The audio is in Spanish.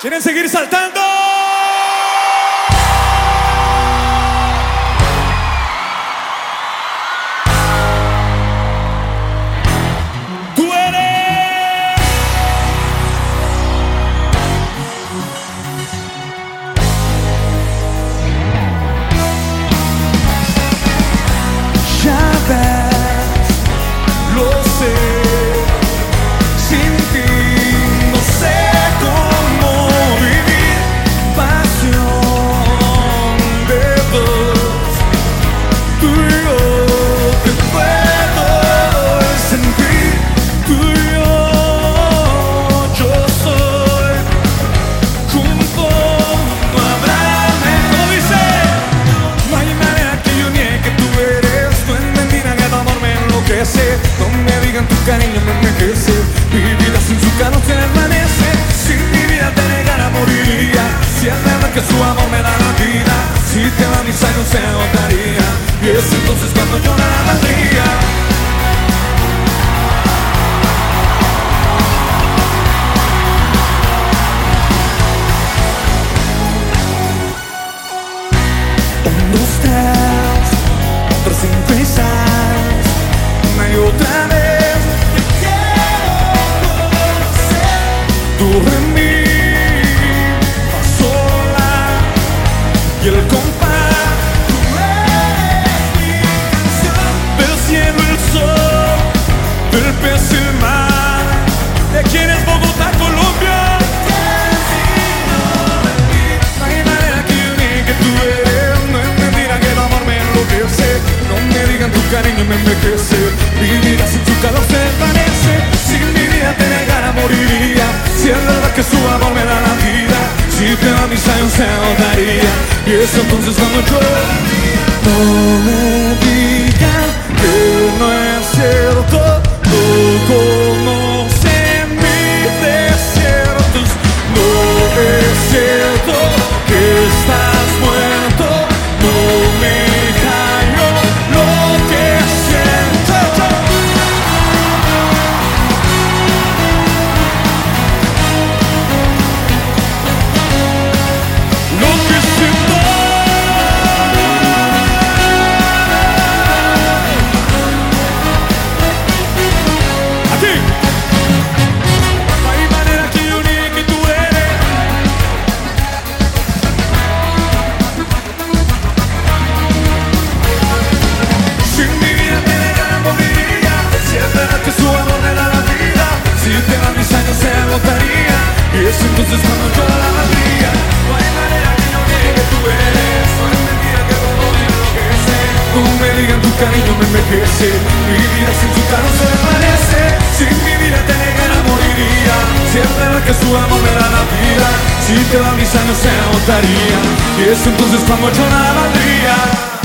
¿Quieren seguir saltando? estás, otro sin prisas, una y otra vez te quiero conocer. Tu Yeah, sometimes it's gonna drop Don't let me me envejece Mi vida sin su no se desvanece. Sin mi vida te negara moriría Siempre la que su amor me da la vida. Si te va mis años se agotaría. Y es entonces cuando yo nada valdría